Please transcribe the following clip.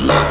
love.